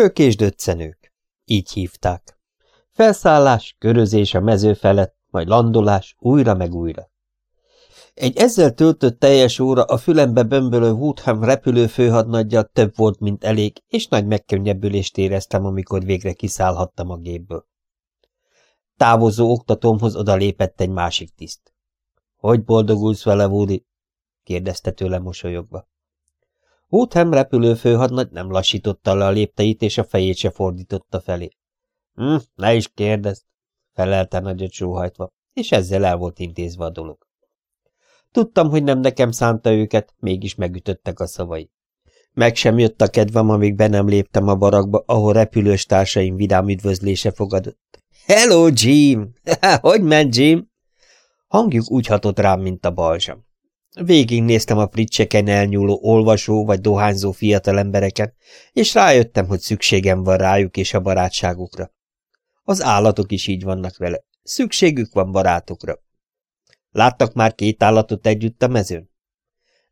Nők és döccenők. Így hívták. Felszállás, körözés a mező felett, majd landolás, újra meg újra. Egy ezzel töltött teljes óra a fülembe bömbölő Woodham repülőfőhadnagyja több volt, mint elég, és nagy megkönnyebbülést éreztem, amikor végre kiszállhattam a gépből. Távozó oktatómhoz odalépett egy másik tiszt. – Hogy boldogulsz vele, Woody? – kérdezte tőle mosolyogva. Woodham repülőfőhadnagy nem lassította le a lépteit, és a fejét se fordította felé. Hm, ne is kérdezd, felelte nagyot sóhajtva, és ezzel el volt intézve a dolog. Tudtam, hogy nem nekem szánta őket, mégis megütöttek a szavai. Meg sem jött a kedvem, amíg be nem léptem a barakba, ahol repülős társaim vidám üdvözlése fogadott. Hello, Jim! hogy ment, Jim? Hangjuk úgy hatott rám, mint a balzsam. Végignéztem a pricseken elnyúló olvasó vagy dohányzó fiatalembereken, és rájöttem, hogy szükségem van rájuk és a barátságukra. Az állatok is így vannak vele. Szükségük van barátokra. Láttak már két állatot együtt a mezőn?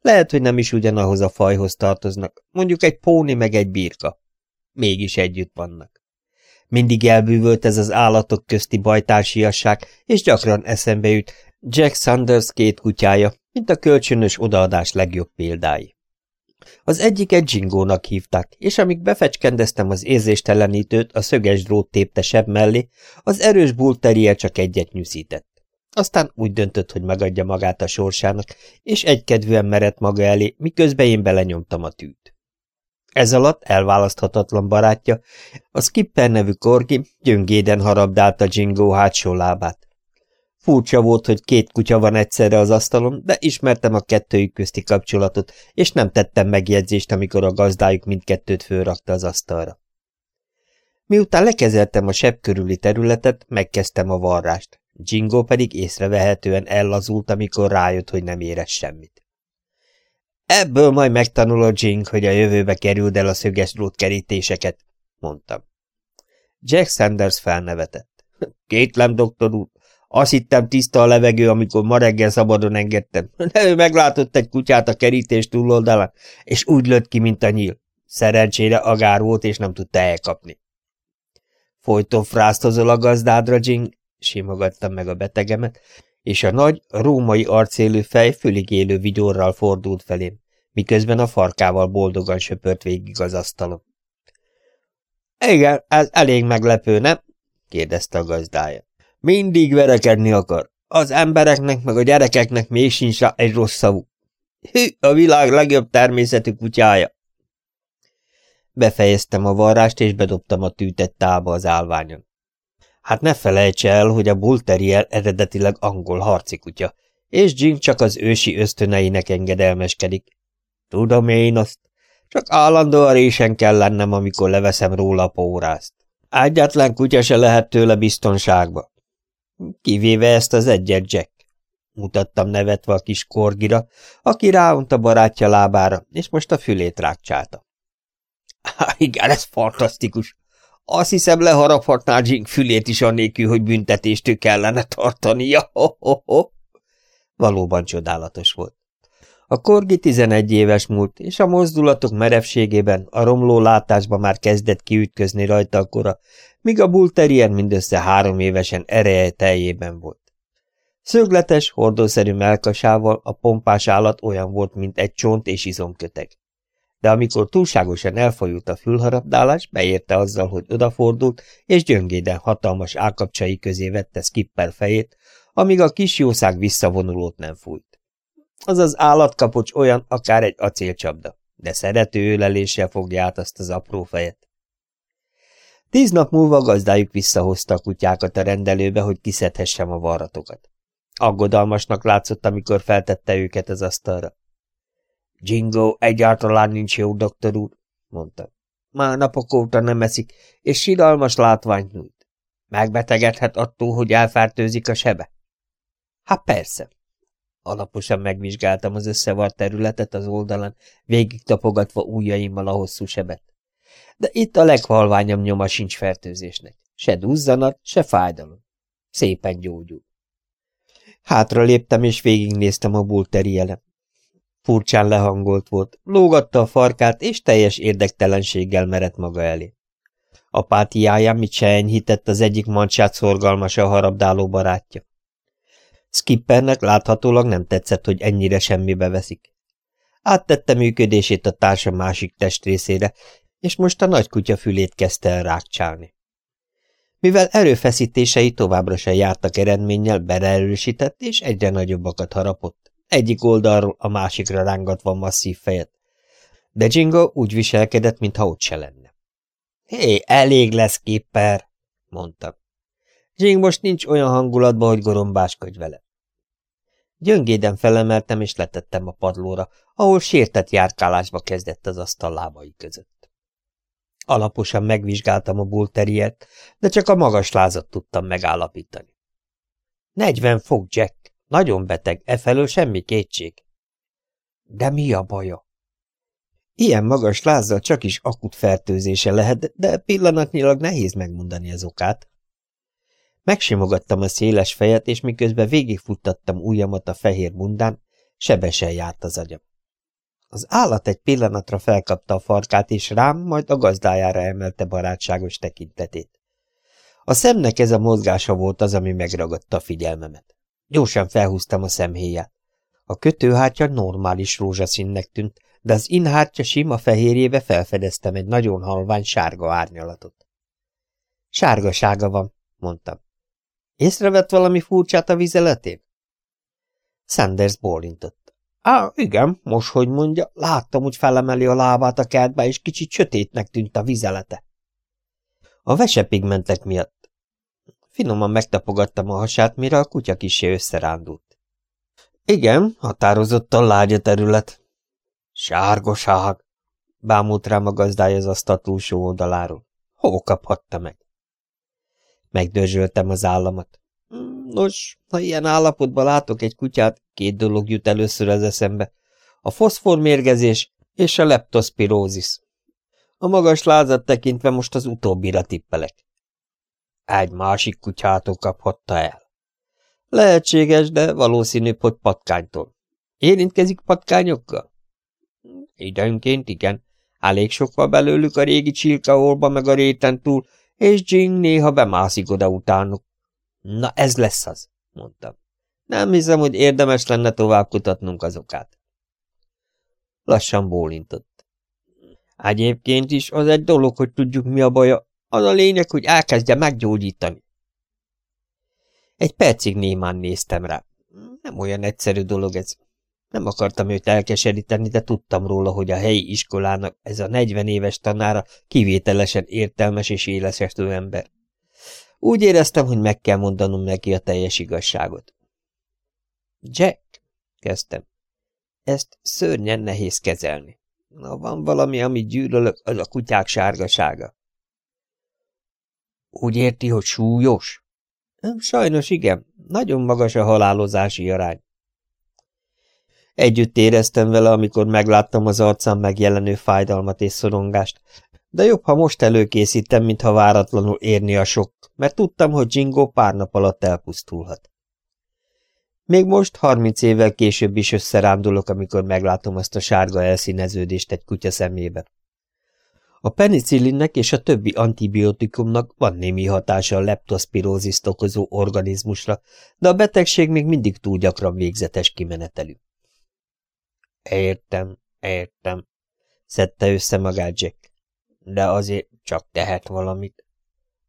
Lehet, hogy nem is ugyanahoz a fajhoz tartoznak, mondjuk egy póni meg egy birka. Mégis együtt vannak. Mindig elbűvölt ez az állatok közti bajtársiasság, és gyakran eszembe jut Jack Sanders két kutyája, mint a kölcsönös odaadás legjobb példái. Az egyiket Jingónak hívták, és amíg befecskendeztem az érzéstelenítőt a szöges drót tépte seb mellé, az erős bulterier csak egyet nyűszített. Aztán úgy döntött, hogy megadja magát a sorsának, és egykedvűen merett maga elé, miközben én belenyomtam a tűt. Ez alatt elválaszthatatlan barátja, a Skipper nevű korgi gyöngéden harabdálta Jingo hátsó lábát. Furcsa volt, hogy két kutya van egyszerre az asztalon, de ismertem a kettőjük közti kapcsolatot, és nem tettem megjegyzést, amikor a gazdájuk mindkettőt fölrakta az asztalra. Miután lekezeltem a sebb körüli területet, megkezdtem a varrást. Jingo pedig észrevehetően ellazult, amikor rájött, hogy nem érez semmit. Ebből majd megtanulod, Jing, hogy a jövőbe kerüld el a szöges kerítéseket, mondtam. Jack Sanders felnevetett. Kétlem, doktor úr, azt hittem tiszta a levegő, amikor ma reggel szabadon engedtem. De ő meglátott egy kutyát a kerítés túloldalán, és úgy lőtt ki, mint a nyíl. Szerencsére agár volt, és nem tudta elkapni. Folyton fráztozol a gazdádra, Jing, simogattam meg a betegemet, és a nagy, római arcélő fej füligélő vigyorral fordult felém, miközben a farkával boldogan söpört végig az asztalon. Igen, ez elég meglepő, nem? kérdezte a gazdája. Mindig verekedni akar. Az embereknek meg a gyerekeknek még sincs rá egy rossz szavuk. Hű, a világ legjobb természetű kutyája. Befejeztem a varrást, és bedobtam a tűtet tába az állványon. Hát ne felejts el, hogy a Bull Terrier eredetileg angol harci kutya, és Jim csak az ősi ösztöneinek engedelmeskedik. Tudom én azt, csak állandóan résen kell lennem, amikor leveszem róla a pórázt. Egyetlen kutya se lehet tőle biztonságba. Kivéve ezt az egyet, Jack. Mutattam nevetve a kis korgira, aki ráunt a barátja lábára, és most a fülét rákcsálta. Igen, ez fantasztikus. Azt hiszem, leharaphatná Jink fülét is annélkül, hogy büntetéstől kellene tartania. Ho. Valóban csodálatos volt. A korgi tizenegy éves múlt, és a mozdulatok merevségében, a romló látásba már kezdett kiütközni rajta a kora, míg a bulterien mindössze három évesen ereje teljében volt. Szögletes, hordószerű melkasával a pompás állat olyan volt, mint egy csont és izomköteg. De amikor túlságosan elfajult a fülharapdálás, beérte azzal, hogy odafordult, és gyöngéden hatalmas állkapcsai közé vette Skipper fejét, amíg a kis jószág visszavonulót nem fújt. Az az állatkapocs olyan, akár egy acélcsapda, de szerető öleléssel fogja át azt az apró fejet. Tíz nap múlva gazdájuk visszahozta a kutyákat a rendelőbe, hogy kiszedhessem a varratokat. Aggodalmasnak látszott, amikor feltette őket az asztalra. Jingo egyáltalán nincs jó, doktor úr, mondta. Már napok óta nem eszik, és siralmas látványt nyújt. Megbetegedhet attól, hogy elfártőzik a sebe? Hát persze. Alaposan megvizsgáltam az összevart területet az oldalán, végig tapogatva ujjaimmal a hosszú sebet de itt a leghalványabb nyoma sincs fertőzésnek. Se duzzanat, se fájdalom. Szépen gyógyul. Hátra léptem, és végignéztem a bulteri jelen. Furcsán lehangolt volt, lógatta a farkát, és teljes érdektelenséggel merett maga elé. Apátiáján mit se enyhített az egyik mancsát szorgalmasa a harabdáló barátja. Skippernek láthatólag nem tetszett, hogy ennyire semmibe veszik. Áttette működését a társa másik testrészére, és most a nagy kutya fülét kezdte el rákcsálni. Mivel erőfeszítései továbbra se jártak eredménnyel, beleerősített és egyre nagyobbakat harapott, egyik oldalról a másikra rángatva masszív fejet. De Jingo úgy viselkedett, mintha ott se lenne. Hé, elég lesz, Kipper, mondta. Jing most nincs olyan hangulatban, hogy gorombáskodj vele. Gyöngéden felemeltem és letettem a padlóra, ahol sértett járkálásba kezdett az asztal lábai között. Alaposan megvizsgáltam a bulteriet, de csak a magas lázat tudtam megállapítani. Negyven fok, Jack. Nagyon beteg, efelől semmi kétség. De mi a baja? Ilyen magas lázzal csak is akut fertőzése lehet, de pillanatnyilag nehéz megmondani az okát. Megsimogattam a széles fejet, és miközben végigfuttattam ujjamat a fehér bundán, sebesen járt az agyam. Az állat egy pillanatra felkapta a farkát, és rám, majd a gazdájára emelte barátságos tekintetét. A szemnek ez a mozgása volt az, ami megragadta a figyelmemet. Gyorsan felhúztam a szemhéját. A kötőhártya normális rózsaszínnek tűnt, de az inhártya sima fehérjébe felfedeztem egy nagyon halvány sárga árnyalatot. Sárgasága van, mondtam. Észrevett valami furcsát a vizeletén? Sanders bólintott. Á, igen, most, hogy mondja, láttam, hogy felemeli a lábát a kertbe, és kicsit sötétnek tűnt a vizelete. A vesepigmentek miatt. Finoman megtapogattam a hasát, mire a kutya kisé összerándult. Igen, határozottan lágya terület. Sárgoság, bámult rám a gazdája az asztal túlsó oldaláról. Hol kaphatta meg? Megdörzsöltem az államat. Nos, ha ilyen állapotban látok egy kutyát, két dolog jut először az eszembe. A foszformérgezés és a leptospirózis. A magas lázat tekintve most az utóbbira tippelek. Egy másik kutyától kaphatta el. Lehetséges, de valószínűbb, hogy patkánytól. Érintkezik patkányokkal? Időnként igen. Elég sok van belőlük a régi csilkaorba meg a réten túl, és Jing néha bemászik oda utánuk. Na ez lesz az, mondtam. Nem hiszem, hogy érdemes lenne tovább kutatnunk az okát. Lassan bólintott. Egyébként is az egy dolog, hogy tudjuk mi a baja, az a lényeg, hogy elkezdje meggyógyítani. Egy percig némán néztem rá. Nem olyan egyszerű dolog ez. Nem akartam őt elkeseríteni, de tudtam róla, hogy a helyi iskolának ez a negyven éves tanára kivételesen értelmes és élesestő ember. Úgy éreztem, hogy meg kell mondanom neki a teljes igazságot. Jack, kezdtem, ezt szörnyen nehéz kezelni. Na, van valami, amit gyűlölök, az a kutyák sárgasága. Úgy érti, hogy súlyos? Sajnos igen, nagyon magas a halálozási arány. Együtt éreztem vele, amikor megláttam az arcán megjelenő fájdalmat és szorongást, de jobb, ha most előkészítem, mintha váratlanul érni a sok, mert tudtam, hogy Jingo pár nap alatt elpusztulhat. Még most, harminc évvel később is összerándulok, amikor meglátom azt a sárga elszíneződést egy kutya szemébe. A penicillinnek és a többi antibiotikumnak van némi hatása a leptospirózist okozó organizmusra, de a betegség még mindig túl gyakran végzetes kimenetelű. Értem, értem, szedte össze magát Jack. De azért csak tehet valamit.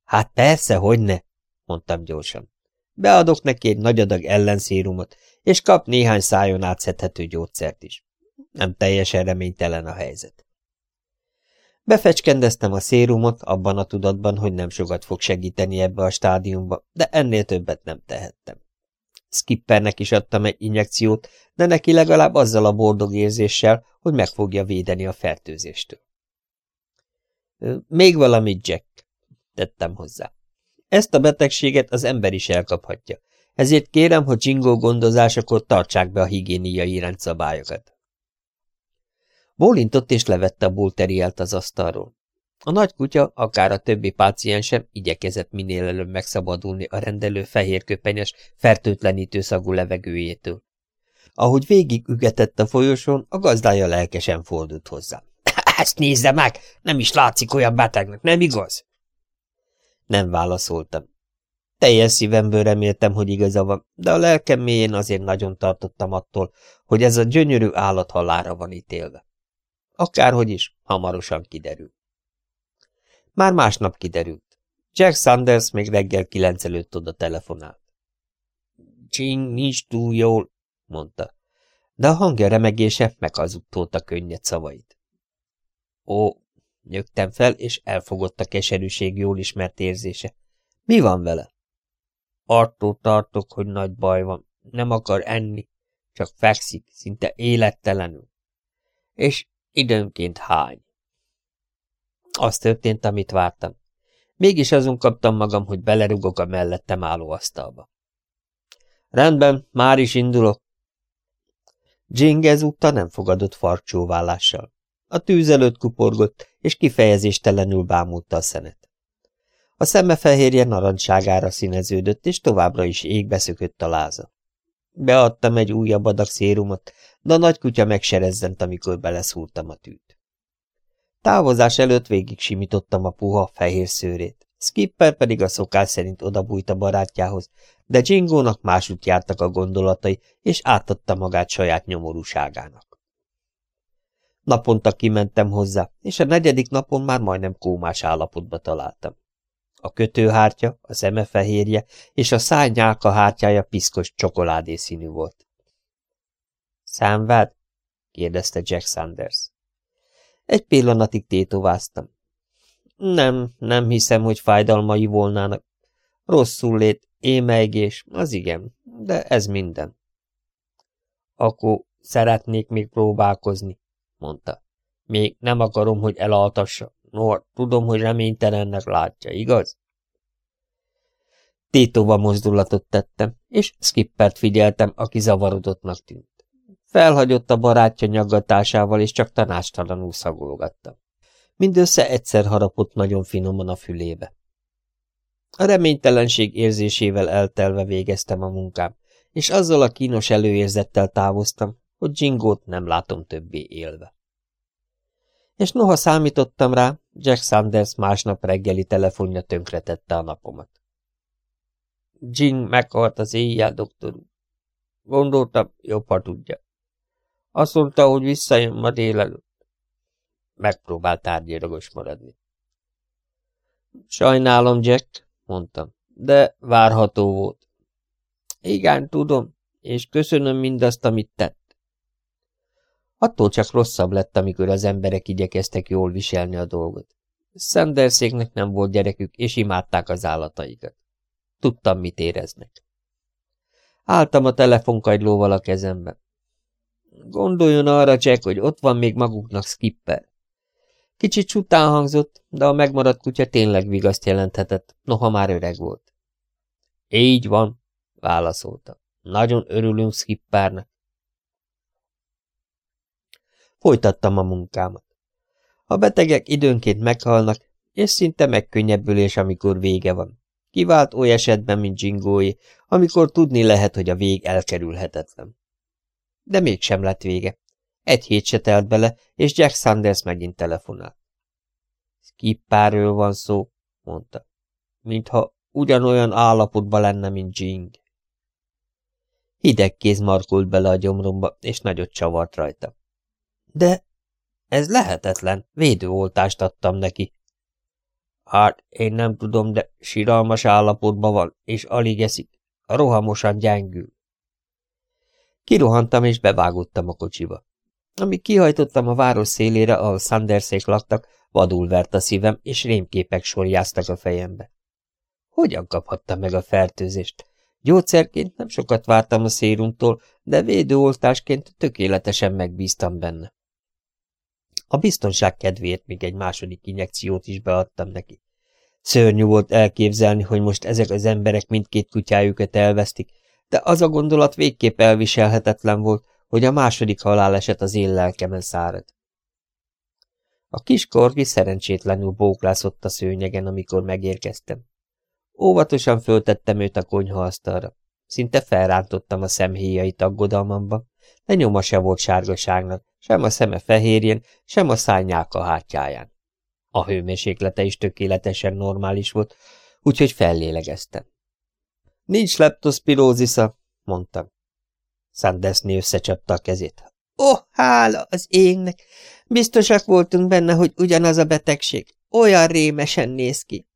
Hát persze, hogy ne, mondtam gyorsan. Beadok neki egy nagy adag ellenszérumot, és kap néhány szájon átszedhető gyógyszert is. Nem teljesen reménytelen a helyzet. Befecskendeztem a szérumot, abban a tudatban, hogy nem sokat fog segíteni ebbe a stádiumba, de ennél többet nem tehettem. Skippernek is adtam egy injekciót, de neki legalább azzal a boldog érzéssel, hogy meg fogja védeni a fertőzéstől. Még valamit, Jack, tettem hozzá. Ezt a betegséget az ember is elkaphatja, ezért kérem, hogy Jingo gondozásakor tartsák be a higiéniai rendszabályokat. Bólintott és levette a bulterielt az asztalról. A nagy kutya, akár a többi páciensem igyekezett minél előbb megszabadulni a rendelő fehérköpenyes, fertőtlenítő szagú levegőjétől. Ahogy végig ügetett a folyosón, a gazdája lelkesen fordult hozzá. – Ezt nézze meg! Nem is látszik olyan betegnek, nem igaz? Nem válaszoltam. Teljes szívemből reméltem, hogy igaza van, de a lelkem mélyén azért nagyon tartottam attól, hogy ez a gyönyörű állat halára van ítélve. Akárhogy is, hamarosan kiderül. Már másnap kiderült. Jack Sanders még reggel kilenc előtt oda telefonált. Csing, nincs túl jól, mondta, de a hangja remegése meghazudtolta könnyed szavait. Ó, nyögtem fel, és elfogott a keserűség jól ismert érzése. Mi van vele? Attól tartok, hogy nagy baj van. Nem akar enni, csak fekszik, szinte élettelenül. És időnként hány. Az történt, amit vártam. Mégis azon kaptam magam, hogy belerugok a mellettem álló asztalba. Rendben, már is indulok. Jing ezúttal nem fogadott farcsóvállással. A tűz előtt kuporgott, és kifejezéstelenül bámulta a szenet. A szeme fehérje narancságára színeződött, és továbbra is égbe szökött a láza. Beadtam egy újabb adag szérumot, de a nagy kutya megserezzent, amikor beleszúrtam a tűt. Távozás előtt végig simítottam a puha, fehér szőrét. Skipper pedig a szokás szerint odabújt a barátjához, de Jingónak másút jártak a gondolatai, és átadta magát saját nyomorúságának. Naponta kimentem hozzá, és a negyedik napon már majdnem kómás állapotba találtam. A kötőhártya, a szeme fehérje és a szányálka hártyája piszkos csokoládé színű volt. Számvád? kérdezte Jack Sanders. Egy pillanatig tétováztam. Nem, nem hiszem, hogy fájdalmai volnának. Rosszul lét, émeigés, az igen, de ez minden. Akkor szeretnék még próbálkozni, mondta. Még nem akarom, hogy elaltassa. No, tudom, hogy reménytelennek látja, igaz? Tétova mozdulatot tettem, és Skippert figyeltem, aki zavarodottnak tűnt. Felhagyott a barátja nyaggatásával, és csak tanástalanul szagolgatta. Mindössze egyszer harapott nagyon finoman a fülébe. A reménytelenség érzésével eltelve végeztem a munkám, és azzal a kínos előérzettel távoztam, hogy Jingót nem látom többé élve. És noha számítottam rá, Jack Sanders másnap reggeli telefonja tönkretette a napomat. Jing meghalt az éjjel, doktor úr. Gondoltam, jobb, ha tudja. Azt mondta, hogy visszajön ma délelőtt. Megpróbált tárgyilagos maradni. Sajnálom, Jack, mondtam, de várható volt. Igen, tudom, és köszönöm mindazt, amit tett. Attól csak rosszabb lett, amikor az emberek igyekeztek jól viselni a dolgot. Sanderséknek nem volt gyerekük, és imádták az állataikat. Tudtam, mit éreznek. Álltam a telefonkagylóval a kezemben. Gondoljon arra, Jack, hogy ott van még maguknak Skipper. Kicsit csután hangzott, de a megmaradt kutya tényleg vigaszt jelenthetett, noha már öreg volt. Így van, válaszolta. Nagyon örülünk Skippernek. Folytattam a munkámat. A betegek időnként meghalnak, és szinte megkönnyebbülés, amikor vége van. Kivált oly esetben, mint Jingói, amikor tudni lehet, hogy a vég elkerülhetetlen. De mégsem lett vége. Egy hét se telt bele, és Jack Sanders megint telefonált. Skippáról van szó, mondta, mintha ugyanolyan állapotban lenne, mint Jing. Hideg kéz markult bele a gyomromba, és nagyot csavart rajta. De ez lehetetlen, védőoltást adtam neki. Hát, én nem tudom, de siralmas állapotban van, és alig eszik. Rohamosan gyengül. Kirohantam, és bevágottam a kocsiba. Amíg kihajtottam a város szélére, ahol Sandersék laktak, vadul vert a szívem, és rémképek sorjáztak a fejembe. Hogyan kaphatta meg a fertőzést? Gyógyszerként nem sokat vártam a szérumtól, de védőoltásként tökéletesen megbíztam benne. A biztonság kedvéért még egy második injekciót is beadtam neki. Szörnyű volt elképzelni, hogy most ezek az emberek mindkét kutyájukat elvesztik, de az a gondolat végképp elviselhetetlen volt, hogy a második haláleset az én lelkemen szárad. A kis korgi szerencsétlenül bóklászott a szőnyegen, amikor megérkeztem. Óvatosan föltettem őt a konyhaasztalra. Szinte felrántottam a szemhéjait aggodalmamba, de nyoma se volt sárgaságnak, sem a szeme fehérjén, sem a szányák a hátjáján. A hőmérséklete is tökéletesen normális volt, úgyhogy fellélegeztem. Nincs leptospirózisza, mondtam. Sandersné összecsapta a kezét. Ó, oh, hála az égnek! Biztosak voltunk benne, hogy ugyanaz a betegség. Olyan rémesen néz ki.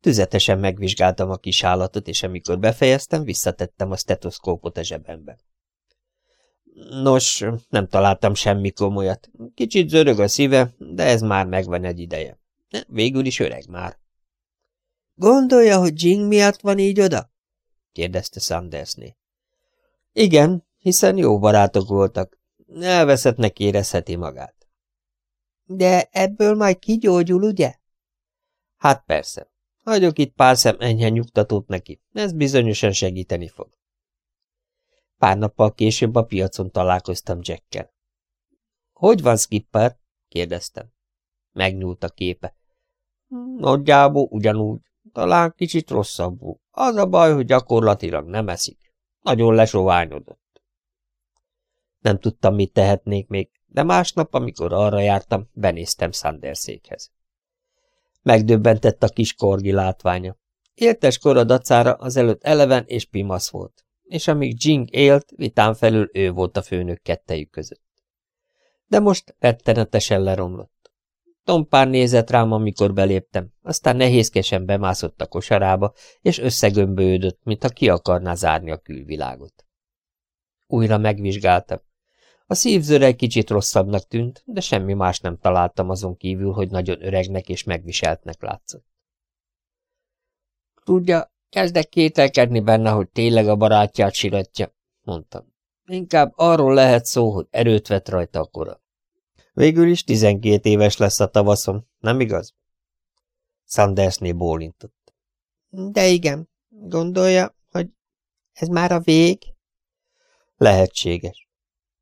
Tüzetesen megvizsgáltam a kis állatot, és amikor befejeztem, visszatettem a stetoszkópot a zsebembe. Nos, nem találtam semmi komolyat. Kicsit zörög a szíve, de ez már megvan egy ideje. Végül is öreg már. Gondolja, hogy Jing miatt van így oda? kérdezte Sandersné. Igen, hiszen jó barátok voltak. Elveszettnek érezheti magát. De ebből majd kigyógyul, ugye? Hát persze. Hagyok itt pár szem enyhe nyugtatót neki, ez bizonyosan segíteni fog. Pár nappal később a piacon találkoztam Jackkel. Hogy van, Skipper? kérdeztem. Megnyúlt a képe. Nagyjából ugyanúgy, talán kicsit rosszabbul. Az a baj, hogy gyakorlatilag nem eszik. Nagyon lesoványodott. Nem tudtam, mit tehetnék még, de másnap, amikor arra jártam, benéztem Sanderszékhez. Megdöbbentett a kis korgi látványa. Éltes kora dacára azelőtt eleven és pimasz volt, és amíg Jing élt, vitán felül ő volt a főnök kettejük között. De most rettenetesen leromlott. Tompán nézett rám, amikor beléptem, aztán nehézkesen bemászott a kosarába, és összegömbölődött, mintha ki akarná zárni a külvilágot. Újra megvizsgáltam. A szívzőre egy kicsit rosszabbnak tűnt, de semmi más nem találtam azon kívül, hogy nagyon öregnek és megviseltnek látszott. Tudja, kezdek kételkedni benne, hogy tényleg a barátját siratja, mondtam. Inkább arról lehet szó, hogy erőt vett rajta a kora. Végül is tizenkét éves lesz a tavaszon, nem igaz? Sandersné bólintott. De igen, gondolja, hogy ez már a vég? Lehetséges.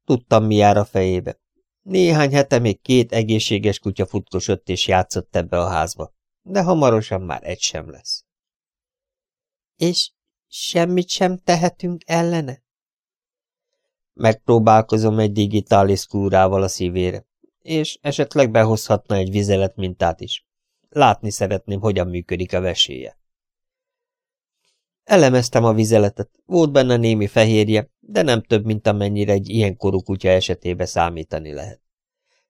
Tudtam, mi jár a fejébe. Néhány hete még két egészséges kutya futkosott és játszott ebbe a házba, de hamarosan már egy sem lesz. És semmit sem tehetünk ellene? Megpróbálkozom egy digitális kúrával a szívére, és esetleg behozhatna egy vizelet mintát is. Látni szeretném, hogyan működik a veséje. Elemeztem a vizeletet, volt benne némi fehérje, de nem több, mint amennyire egy ilyen korú kutya esetébe számítani lehet.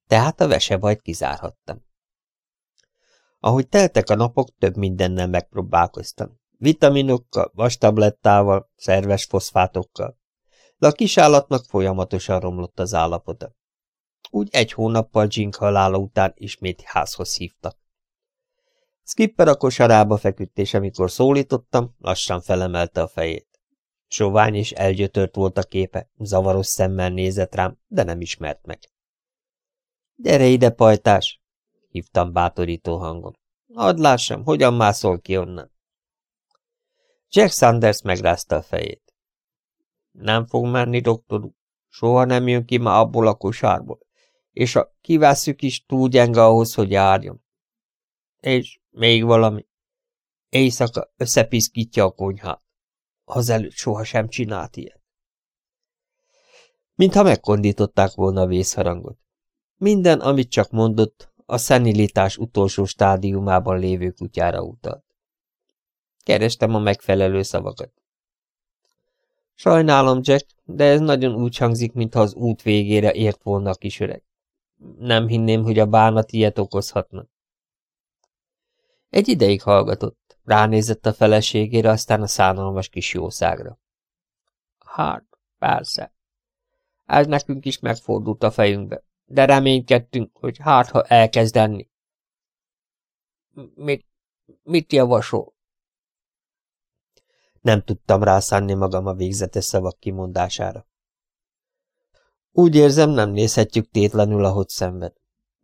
Tehát a vesebajt kizárhattam. Ahogy teltek a napok, több mindennel megpróbálkoztam. Vitaminokkal, vastablettával, szerves foszfátokkal. De a kisállatnak folyamatosan romlott az állapota. Úgy egy hónappal Jink halála után ismét házhoz hívtak. Skipper a kosarába feküdt, és amikor szólítottam, lassan felemelte a fejét. Sovány és elgyötört volt a képe, zavaros szemmel nézett rám, de nem ismert meg. – Gyere ide, pajtás! – hívtam bátorító hangon. – Hadd lássam, hogyan mászol ki onnan. Jack Sanders megrázta a fejét. – Nem fog menni, doktor. Soha nem jön ki ma abból a kosárból, és a kivászük is túl gyenge ahhoz, hogy járjon. És még valami. Éjszaka összepiszkítja a konyhát. Azelőtt sohasem csinált ilyet. Mintha megkondították volna a vészharangot. Minden, amit csak mondott, a szenilitás utolsó stádiumában lévő kutyára utalt. Kerestem a megfelelő szavakat. Sajnálom, Jack, de ez nagyon úgy hangzik, mintha az út végére ért volna a kisöreg. Nem hinném, hogy a bánat ilyet okozhatna. Egy ideig hallgatott, ránézett a feleségére, aztán a szánalmas kis jószágra. Hát, persze. Ez nekünk is megfordult a fejünkbe, de reménykedtünk, hogy hát, ha elkezd. Mit, mit javasol? Nem tudtam rászánni magam a végzetes szavak kimondására. Úgy érzem, nem nézhetjük tétlenül, ahogy szenved.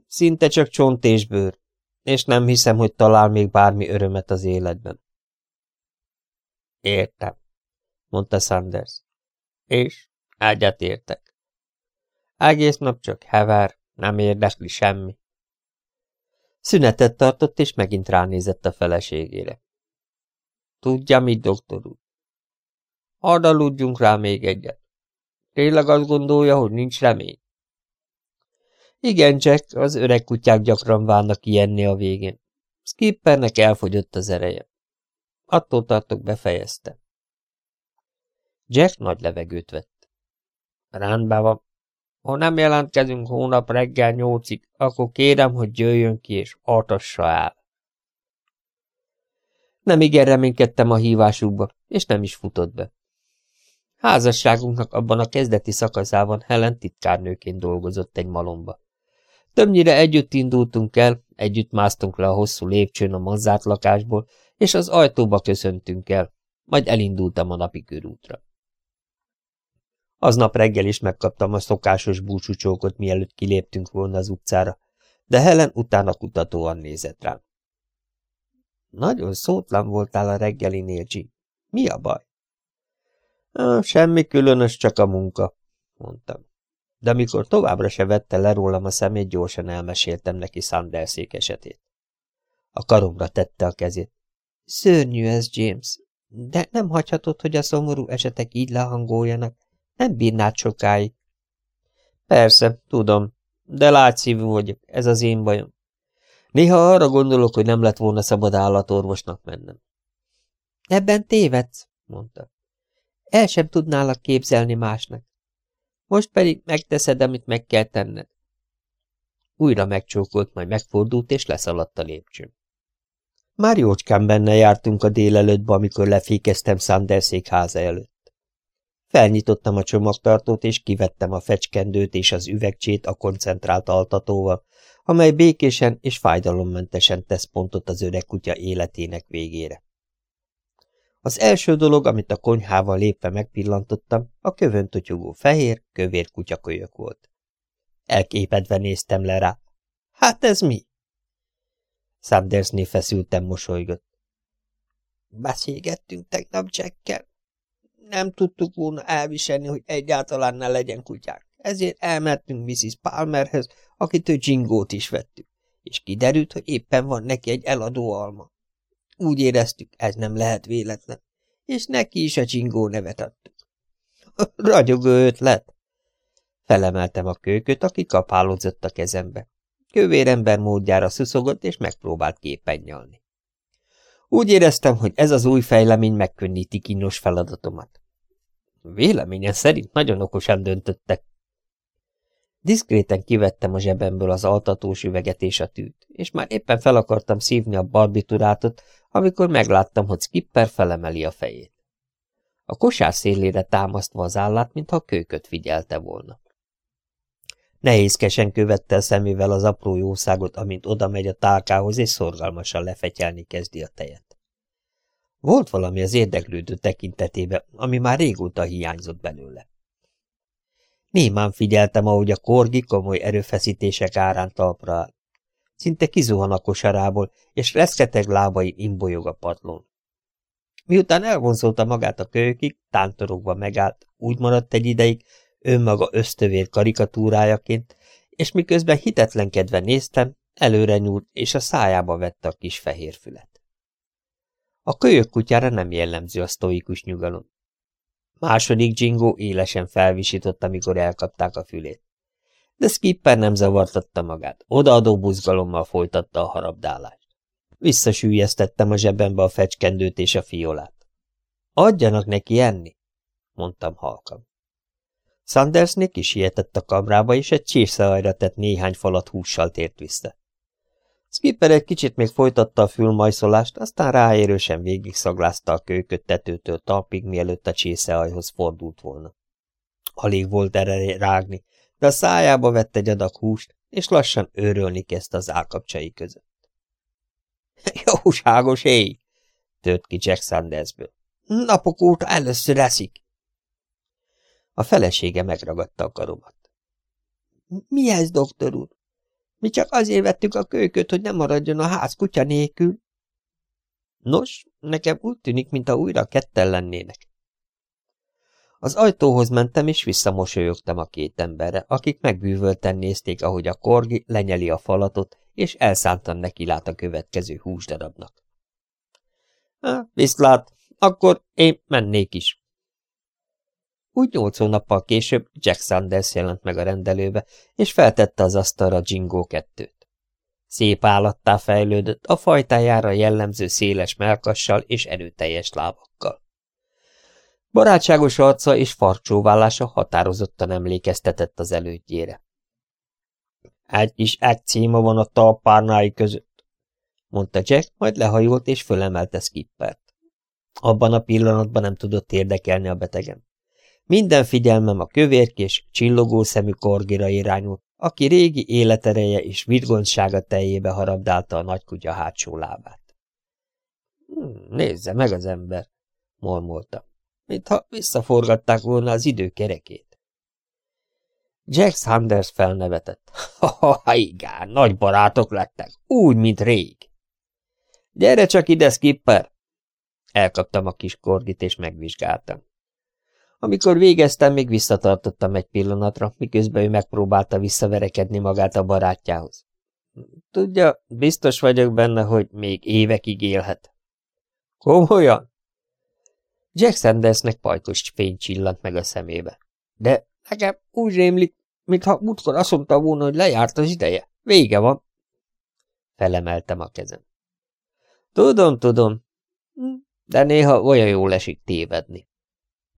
Szinte csak csont és bőr, és nem hiszem, hogy talál még bármi örömet az életben. Értem, mondta Sanders. És ágyat értek. Egész nap csak hever, nem érdekli semmi. Szünetet tartott, és megint ránézett a feleségére. Tudja mit, doktor úr? Hadd aludjunk rá még egyet. Tényleg azt gondolja, hogy nincs remény? Igen, Jack, az öreg kutyák gyakran válnak ijenni a végén. Skippernek elfogyott az ereje. Attól tartok befejezte. Jack nagy levegőt vett. Rendben van. Ha nem jelentkezünk hónap reggel nyolcig, akkor kérem, hogy jöjjön ki és artassa el. Nem igen reménykedtem a hívásukba, és nem is futott be. Házasságunknak abban a kezdeti szakaszában Helen titkárnőként dolgozott egy malomba. Többnyire együtt indultunk el, együtt másztunk le a hosszú lépcsőn a mazzárt lakásból, és az ajtóba köszöntünk el, majd elindultam a napi körútra. Aznap reggel is megkaptam a szokásos búcsúcsókot, mielőtt kiléptünk volna az utcára, de Helen utána kutatóan nézett rám. Nagyon szótlan voltál a reggelinél, Jim. Mi a baj? Semmi különös, csak a munka, mondtam. De amikor továbbra se vette le rólam a szemét, gyorsan elmeséltem neki Sanderszék esetét. A karomra tette a kezét. Szörnyű ez, James, de nem hagyhatod, hogy a szomorú esetek így lehangoljanak. Nem bírnád sokáig. Persze, tudom, de látszívű vagyok, ez az én bajom. Néha arra gondolok, hogy nem lett volna szabad állatorvosnak mennem. Ebben tévedsz, mondta. El sem tudnálak képzelni másnak. Most pedig megteszed, amit meg kell tenned. Újra megcsókolt, majd megfordult, és leszaladt a lépcsőn. Már jócskán benne jártunk a délelőttbe, amikor lefékeztem Sanderszék háza előtt. Felnyitottam a csomagtartót, és kivettem a fecskendőt és az üvegcsét a koncentrált altatóval, amely békésen és fájdalommentesen tesz pontot az öreg kutya életének végére. Az első dolog, amit a konyhával lépve megpillantottam, a kövön totyogó fehér, kövér kutyakölyök volt. Elképedve néztem le rá. Hát ez mi? Sandersné feszültem mosolygott. Beszélgettünk tegnap Jackkel. Nem tudtuk volna elviselni, hogy egyáltalán ne legyen kutyák. Ezért elmentünk Mrs. Palmerhez, akitől Jingót is vettük, és kiderült, hogy éppen van neki egy eladó alma. Úgy éreztük, ez nem lehet véletlen, és neki is a Jingó nevet adtuk. Ragyogó ötlet! Felemeltem a kölyköt, aki kapálódzott a kezembe. Kövér ember módjára szuszogott, és megpróbált képen nyalni. Úgy éreztem, hogy ez az új fejlemény megkönnyíti kínos feladatomat. Véleményen szerint nagyon okosan döntöttek, Diszkréten kivettem a zsebemből az altatós üveget és a tűt, és már éppen fel akartam szívni a barbiturátot, amikor megláttam, hogy Skipper felemeli a fejét. A kosár szélére támasztva az állát, mintha kölyköt figyelte volna. Nehézkesen követte a szemével az apró jószágot, amint oda megy a tálkához, és szorgalmasan lefetyelni kezdi a tejet. Volt valami az érdeklődő tekintetében, ami már régóta hiányzott belőle. Némán figyeltem, ahogy a korgi komoly erőfeszítések árán talpra áll. Szinte kizuhan a kosarából, és reszketeg lábai imbolyog a padlón. Miután elvonzolta magát a kölykig, tántorogva megállt, úgy maradt egy ideig, önmaga ösztövér karikatúrájaként, és miközben hitetlenkedve néztem, előre nyúlt, és a szájába vette a kis fehér fület. A kölyök kutyára nem jellemző a sztoikus nyugalom. Második Jingo élesen felvisított, amikor elkapták a fülét. De Skipper nem zavartatta magát, odaadó buzgalommal folytatta a harabdálást. Visszasűjesztettem a zsebembe a fecskendőt és a fiolát. Adjanak neki enni, mondtam halkan. Sandersnék kisietett a kamrába, és egy csészehajra tett néhány falat hússal tért vissza. Skipper egy kicsit még folytatta a fülmajszolást, aztán ráérősen végig szaglázta a kölyköt tetőtől talpig, mielőtt a csészeajhoz fordult volna. Alig volt erre rágni, de a szájába vette egy adag húst, és lassan őrölni kezdte az állkapcsai között. – Jóságos éj! – tört ki Jack Sandersből. – Napok óta először eszik. A felesége megragadta a karomat. – Mi ez, doktor úr? Mi csak azért vettük a kölyköt, hogy nem maradjon a ház kutya nélkül. Nos, nekem úgy tűnik, mintha újra ketten lennének. Az ajtóhoz mentem, és visszamosolyogtam a két emberre, akik megbűvölten nézték, ahogy a korgi lenyeli a falatot, és elszántan neki lát a következő húsdarabnak. Viszlát, akkor én mennék is. Úgy nyolc hónappal később Jack Sanders jelent meg a rendelőbe, és feltette az asztalra Jingo kettőt. Szép állattá fejlődött, a fajtájára jellemző széles melkassal és erőteljes lábakkal. Barátságos arca és farcsóvállása határozottan emlékeztetett az elődjére. Egy kis címa van a talpárnái között, mondta Jack, majd lehajolt és fölemelte Skippert. Abban a pillanatban nem tudott érdekelni a betegem. Minden figyelmem a kövérkés, csillogó szemű korgira irányult, aki régi életereje és virgonsága teljébe harabdálta a nagykutya hátsó lábát. Hmm, nézze meg az ember, mormolta, mintha visszaforgatták volna az idő kerekét. Jack Sanders felnevetett. Ha, ha igen, nagy barátok lettek, úgy, mint rég. Gyere csak ide, Skipper! Elkaptam a kis korgit, és megvizsgáltam. Amikor végeztem, még visszatartottam egy pillanatra, miközben ő megpróbálta visszaverekedni magát a barátjához. Tudja, biztos vagyok benne, hogy még évekig élhet. Komolyan? Jack Sandersnek pajtos fény csillant meg a szemébe. De nekem úgy rémlik, mintha múltkor azt mondta volna, hogy lejárt az ideje. Vége van. Felemeltem a kezem. Tudom, tudom, de néha olyan jól esik tévedni.